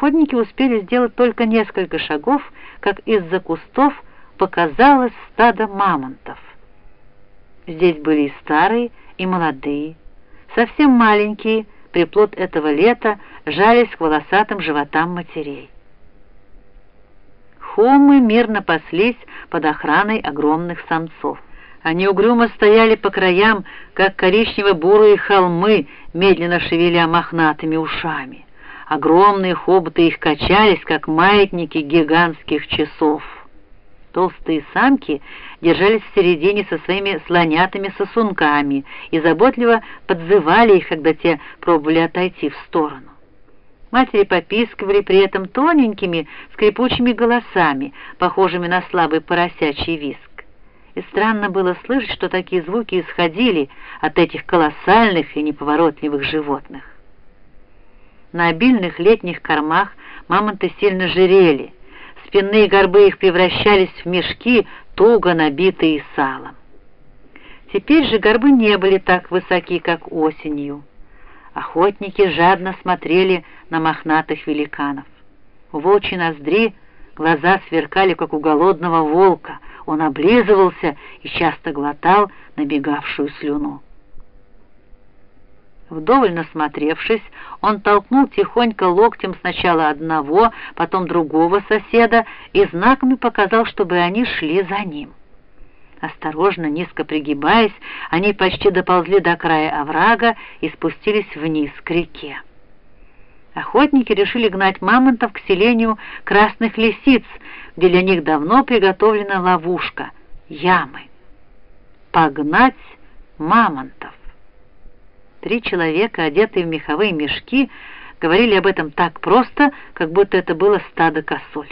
Охотники успели сделать только несколько шагов, как из-за кустов показалось стадо мамонтов. Здесь были и старые, и молодые, совсем маленькие, приплод этого лета жались к волосатым животам матерей. Хомы мирно паслись под охраной огромных самцов. Они угрюмо стояли по краям, как коричнево-бурые холмы, медленно шевеля мохнатыми ушами. Огромные хоботы их качались, как маятники гигантских часов. Толстые самки держались в середине со своими слонятыми сосунками и заботливо подзывали их, когда те пробовали отойти в сторону. Матери попискивали при этом тоненькими скрипучими голосами, похожими на слабый поросячий виск. И странно было слышать, что такие звуки исходили от этих колоссальных и неповоротливых животных. На обильных летних кормах мамонты сильно жирели, спинные горбы их превращались в мешки, туго набитые салом. Теперь же горбы не были так высоки, как осенью. Охотники жадно смотрели на мохнатых великанов. У волчьей ноздри глаза сверкали, как у голодного волка. Он облизывался и часто глотал набегавшую слюну. Вдоволь насмотревшись, он толкнул тихонько локтем сначала одного, потом другого соседа и знаками показал, чтобы они шли за ним. Осторожно, низко пригибаясь, они почти доползли до края оврага и спустились вниз к реке. Охотники решили гнать мамонтов к селению красных лисиц, где для них давно приготовлена ловушка — ямы. Погнать мамонтов. Три человека, одетые в меховые мешки, говорили об этом так просто, как будто это было стадо косуль.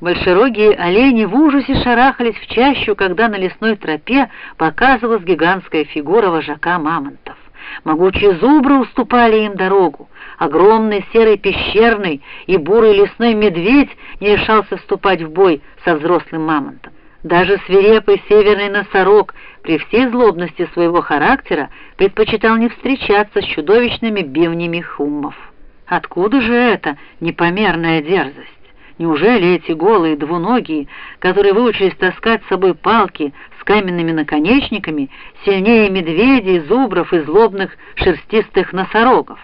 Большерогие олени в ужасе шарахались в чащу, когда на лесной тропе показывалась гигантская фигура вожака мамонтов. Могучие зубры уступали им дорогу. Огромный серый пещерный и бурый лесной медведь не решался вступать в бой со взрослым мамонтом. Даже свирепый северный носорог при всей злобности своего характера предпочитал не встречаться с чудовищными бивнями хуммов. Откуда же эта непомерная дерзость? Неужели эти голые двуногие, которые выучились таскать с собой палки с каменными наконечниками, сильнее медведей, зубров и злобных шерстистых носорогов?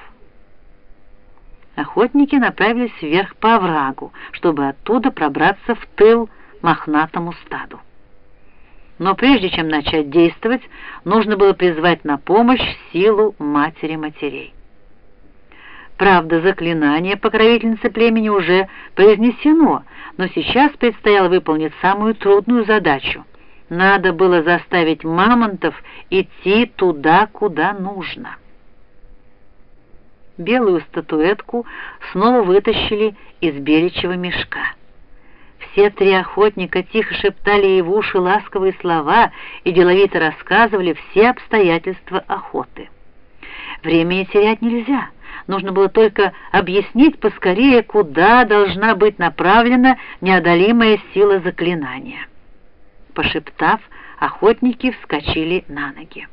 Охотники направились вверх по оврагу, чтобы оттуда пробраться в тыл мохнатому стаду. Но прежде чем начать действовать, нужно было призвать на помощь силу матери матерей. Правда, заклинание покровительницы племени уже произнесено, но сейчас предстояло выполнить самую трудную задачу. Надо было заставить мамонтов идти туда, куда нужно. Белую статуэтку снова вытащили из беличьего мешка. Все три охотника тихо шептали ей в уши ласковые слова и деловито рассказывали все обстоятельства охоты. Времени терять нельзя. Нужно было только объяснить поскорее, куда должна быть направлена неодолимая сила заклинания. Пошептав, охотники вскочили на ноги.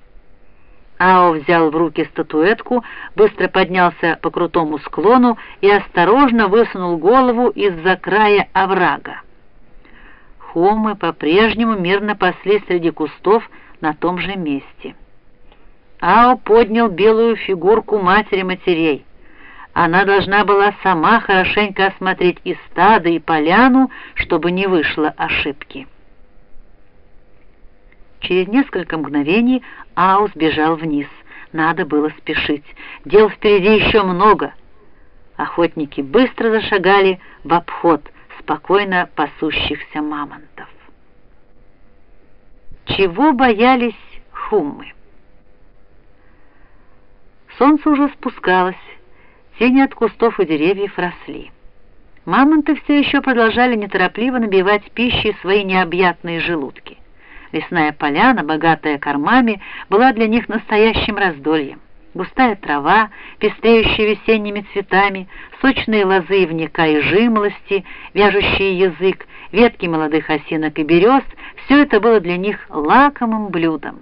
Ао взял в руки статуэтку, быстро поднялся по крутому склону и осторожно высунул голову из-за края оврага. Хомы по-прежнему мирно пасли среди кустов на том же месте. Ао поднял белую фигурку матери матерей. Она должна была сама хорошенько осмотреть и стадо, и поляну, чтобы не вышло ошибки. Через несколько мгновений Ау сбежал вниз. Надо было спешить. Дел впереди еще много. Охотники быстро зашагали в обход спокойно пасущихся мамонтов. Чего боялись хуммы? Солнце уже спускалось, тени от кустов и деревьев росли. Мамонты все еще продолжали неторопливо набивать пищей свои необъятные желудки. Лесная поляна, богатая кормами, была для них настоящим раздольем. Густая трава, пестреющая весенними цветами, сочные лозы ивника и жимолости, вяжущие язык, ветки молодых осинок и берез — все это было для них лакомым блюдом.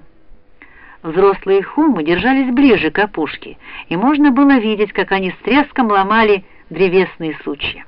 Взрослые хумы держались ближе к опушке, и можно было видеть, как они с треском ломали древесные сучья.